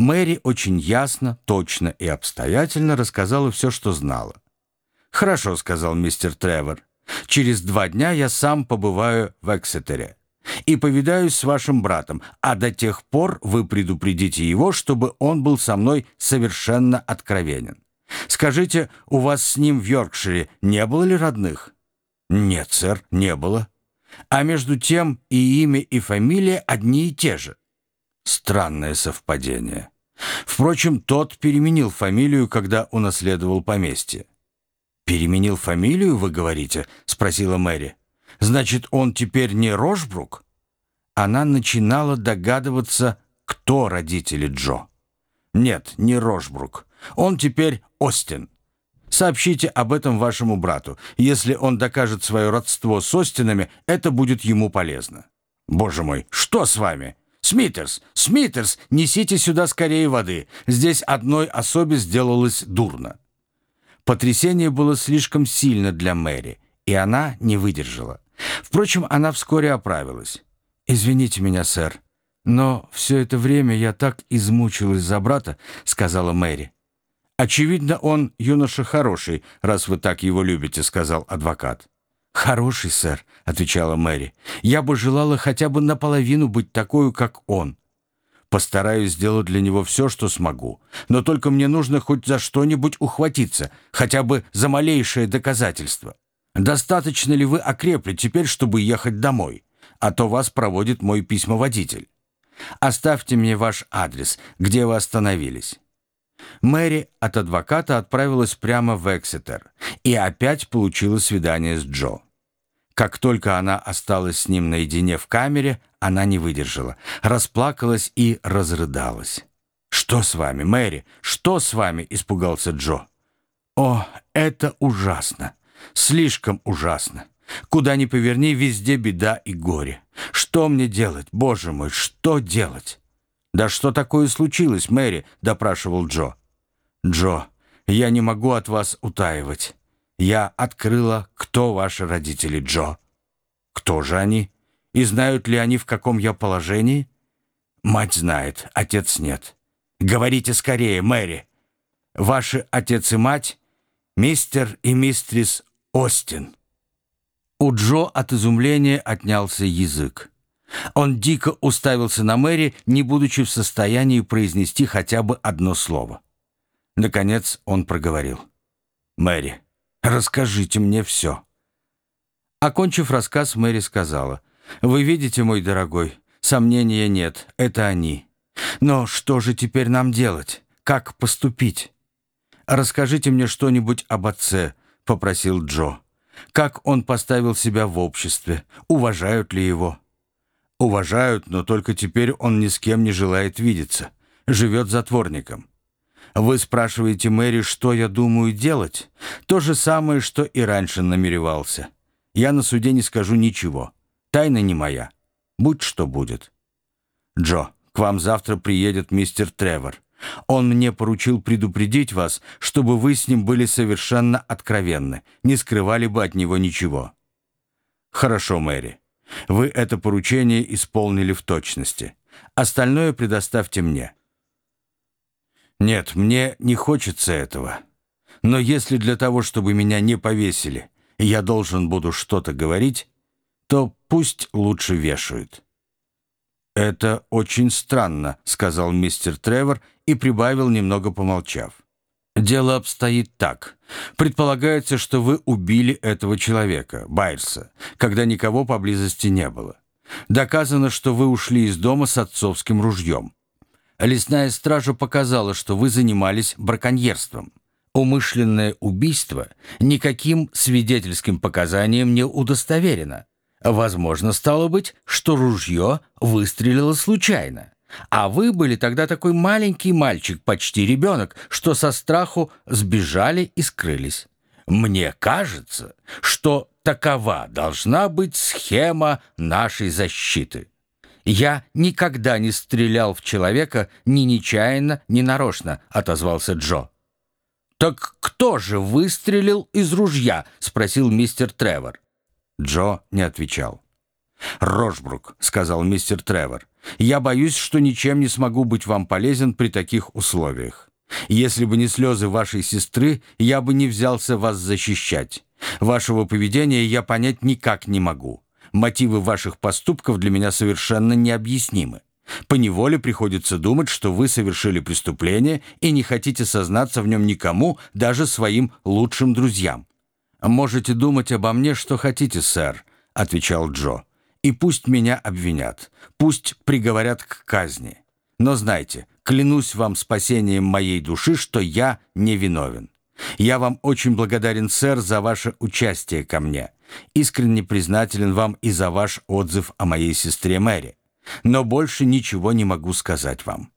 Мэри очень ясно, точно и обстоятельно рассказала все, что знала. «Хорошо», — сказал мистер Тревор. «Через два дня я сам побываю в Эксетере и повидаюсь с вашим братом, а до тех пор вы предупредите его, чтобы он был со мной совершенно откровенен. Скажите, у вас с ним в Йоркшире не было ли родных?» «Нет, сэр, не было». «А между тем и имя, и фамилия одни и те же». Странное совпадение. Впрочем, тот переменил фамилию, когда унаследовал поместье. «Переменил фамилию, вы говорите?» — спросила Мэри. «Значит, он теперь не Рожбрук?» Она начинала догадываться, кто родители Джо. «Нет, не Рожбрук. Он теперь Остин. Сообщите об этом вашему брату. Если он докажет свое родство с Остинами, это будет ему полезно». «Боже мой, что с вами?» «Смитерс! Смитерс! Несите сюда скорее воды! Здесь одной особе сделалось дурно!» Потрясение было слишком сильно для Мэри, и она не выдержала. Впрочем, она вскоре оправилась. «Извините меня, сэр, но все это время я так измучилась за брата», — сказала Мэри. «Очевидно, он юноша хороший, раз вы так его любите», — сказал адвокат. «Хороший, сэр», — отвечала Мэри. «Я бы желала хотя бы наполовину быть такой, как он. Постараюсь сделать для него все, что смогу. Но только мне нужно хоть за что-нибудь ухватиться, хотя бы за малейшее доказательство. Достаточно ли вы окрепли теперь, чтобы ехать домой? А то вас проводит мой письмоводитель. Оставьте мне ваш адрес, где вы остановились». Мэри от адвоката отправилась прямо в Эксетер и опять получила свидание с Джо. Как только она осталась с ним наедине в камере, она не выдержала, расплакалась и разрыдалась. «Что с вами, Мэри? Что с вами?» — испугался Джо. «О, это ужасно! Слишком ужасно! Куда ни поверни, везде беда и горе. Что мне делать, боже мой, что делать?» «Да что такое случилось, Мэри?» — допрашивал Джо. «Джо, я не могу от вас утаивать. Я открыла, кто ваши родители, Джо. Кто же они? И знают ли они, в каком я положении? Мать знает, отец нет. Говорите скорее, Мэри. Ваши отец и мать — мистер и мистрис Остин». У Джо от изумления отнялся язык. Он дико уставился на Мэри, не будучи в состоянии произнести хотя бы одно слово. Наконец он проговорил. «Мэри, расскажите мне все». Окончив рассказ, Мэри сказала. «Вы видите, мой дорогой, сомнения нет, это они. Но что же теперь нам делать? Как поступить?» «Расскажите мне что-нибудь об отце», — попросил Джо. «Как он поставил себя в обществе? Уважают ли его?» «Уважают, но только теперь он ни с кем не желает видеться. Живет затворником. Вы спрашиваете Мэри, что я думаю делать? То же самое, что и раньше намеревался. Я на суде не скажу ничего. Тайна не моя. Будь что будет. Джо, к вам завтра приедет мистер Тревор. Он мне поручил предупредить вас, чтобы вы с ним были совершенно откровенны, не скрывали бы от него ничего. Хорошо, Мэри. Вы это поручение исполнили в точности. Остальное предоставьте мне. Нет, мне не хочется этого. Но если для того, чтобы меня не повесили, я должен буду что-то говорить, то пусть лучше вешают». «Это очень странно», — сказал мистер Тревор и прибавил, немного помолчав. «Дело обстоит так. Предполагается, что вы убили этого человека, Байерса, когда никого поблизости не было. Доказано, что вы ушли из дома с отцовским ружьем. Лесная стража показала, что вы занимались браконьерством. Умышленное убийство никаким свидетельским показанием не удостоверено. Возможно, стало быть, что ружье выстрелило случайно. А вы были тогда такой маленький мальчик, почти ребенок, что со страху сбежали и скрылись. Мне кажется, что такова должна быть схема нашей защиты. «Я никогда не стрелял в человека ни нечаянно, ни нарочно», — отозвался Джо. «Так кто же выстрелил из ружья?» — спросил мистер Тревор. Джо не отвечал. «Рожбрук», — сказал мистер Тревор, — «я боюсь, что ничем не смогу быть вам полезен при таких условиях. Если бы не слезы вашей сестры, я бы не взялся вас защищать. Вашего поведения я понять никак не могу. Мотивы ваших поступков для меня совершенно необъяснимы. Поневоле приходится думать, что вы совершили преступление и не хотите сознаться в нем никому, даже своим лучшим друзьям. «Можете думать обо мне, что хотите, сэр», — отвечал Джо. «И пусть меня обвинят, пусть приговорят к казни. Но знайте, клянусь вам спасением моей души, что я не виновен. Я вам очень благодарен, сэр, за ваше участие ко мне. Искренне признателен вам и за ваш отзыв о моей сестре Мэри. Но больше ничего не могу сказать вам.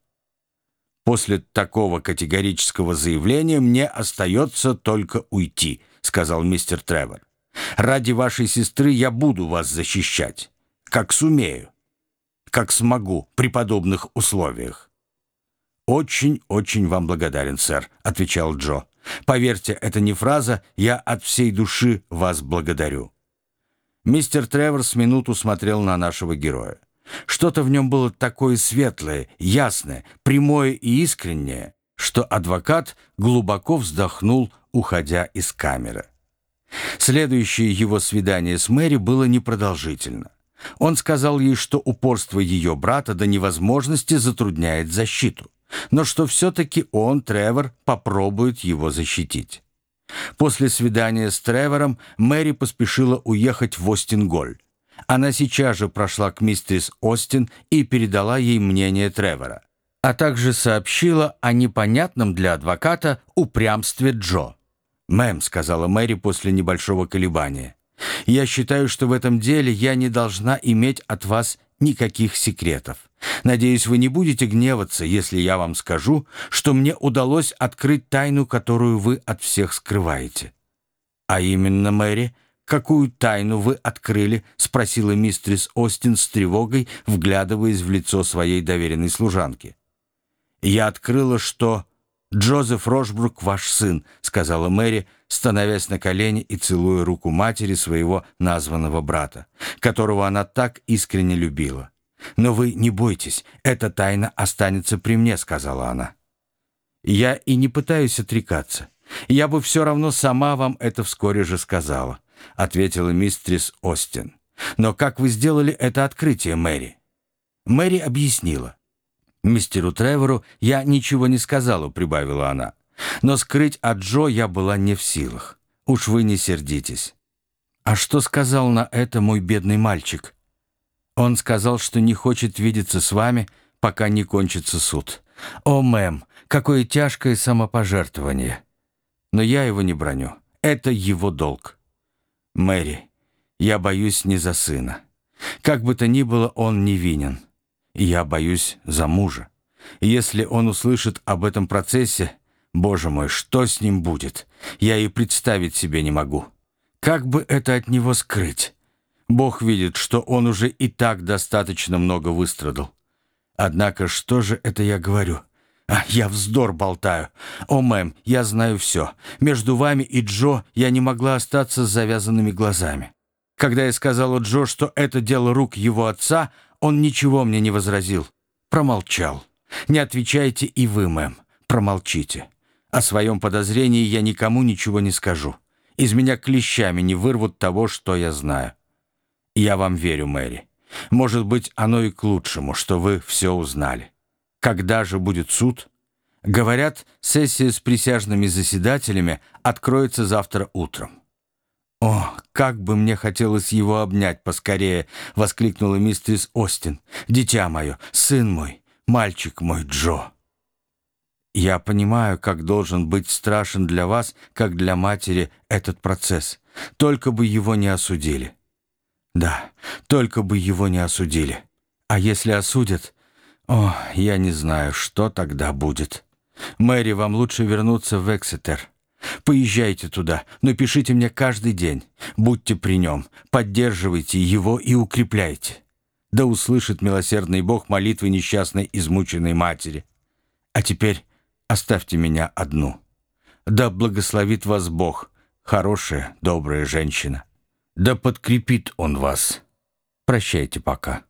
После такого категорического заявления мне остается только уйти, сказал мистер Тревор. Ради вашей сестры я буду вас защищать, как сумею, как смогу при подобных условиях. «Очень-очень вам благодарен, сэр», — отвечал Джо. «Поверьте, это не фраза, я от всей души вас благодарю». Мистер Тревор с минуту смотрел на нашего героя. Что-то в нем было такое светлое, ясное, прямое и искреннее, что адвокат глубоко вздохнул, уходя из камеры. Следующее его свидание с Мэри было непродолжительно. Он сказал ей, что упорство ее брата до невозможности затрудняет защиту, но что все-таки он, Тревор, попробует его защитить. После свидания с Тревором Мэри поспешила уехать в Остинголь. Она сейчас же прошла к мистерис Остин и передала ей мнение Тревора, а также сообщила о непонятном для адвоката упрямстве Джо. «Мэм», — сказала Мэри после небольшого колебания, — «я считаю, что в этом деле я не должна иметь от вас никаких секретов. Надеюсь, вы не будете гневаться, если я вам скажу, что мне удалось открыть тайну, которую вы от всех скрываете». «А именно, Мэри, какую тайну вы открыли?» — спросила мистерис Остин с тревогой, вглядываясь в лицо своей доверенной служанки. «Я открыла, что...» «Джозеф Рошбрук ваш сын», — сказала Мэри, становясь на колени и целуя руку матери своего названного брата, которого она так искренне любила. «Но вы не бойтесь, эта тайна останется при мне», — сказала она. «Я и не пытаюсь отрекаться. Я бы все равно сама вам это вскоре же сказала», — ответила мистрис Остин. «Но как вы сделали это открытие, Мэри?» Мэри объяснила. «Мистеру Тревору я ничего не сказала», — прибавила она. «Но скрыть от Джо я была не в силах. Уж вы не сердитесь». «А что сказал на это мой бедный мальчик?» Он сказал, что не хочет видеться с вами, пока не кончится суд. О, мэм, какое тяжкое самопожертвование. Но я его не броню. Это его долг. Мэри, я боюсь не за сына. Как бы то ни было, он невинен. Я боюсь за мужа. Если он услышит об этом процессе, боже мой, что с ним будет? Я и представить себе не могу. Как бы это от него скрыть? Бог видит, что он уже и так достаточно много выстрадал. Однако что же это я говорю? А, я вздор болтаю. О, мэм, я знаю все. Между вами и Джо я не могла остаться с завязанными глазами. Когда я сказала Джо, что это дело рук его отца, он ничего мне не возразил. Промолчал. Не отвечайте и вы, мэм. Промолчите. О своем подозрении я никому ничего не скажу. Из меня клещами не вырвут того, что я знаю. Я вам верю, Мэри. Может быть, оно и к лучшему, что вы все узнали. Когда же будет суд? Говорят, сессия с присяжными заседателями откроется завтра утром. «О, как бы мне хотелось его обнять поскорее!» — воскликнула мистерис Остин. «Дитя мое, сын мой, мальчик мой Джо!» «Я понимаю, как должен быть страшен для вас, как для матери, этот процесс. Только бы его не осудили». «Да, только бы его не осудили. А если осудят, о, я не знаю, что тогда будет. Мэри, вам лучше вернуться в Эксетер». Поезжайте туда, но пишите мне каждый день. Будьте при нем, поддерживайте его и укрепляйте. Да услышит милосердный Бог молитвы несчастной измученной матери. А теперь оставьте меня одну. Да благословит вас Бог, хорошая, добрая женщина. Да подкрепит Он вас». Прощайте пока.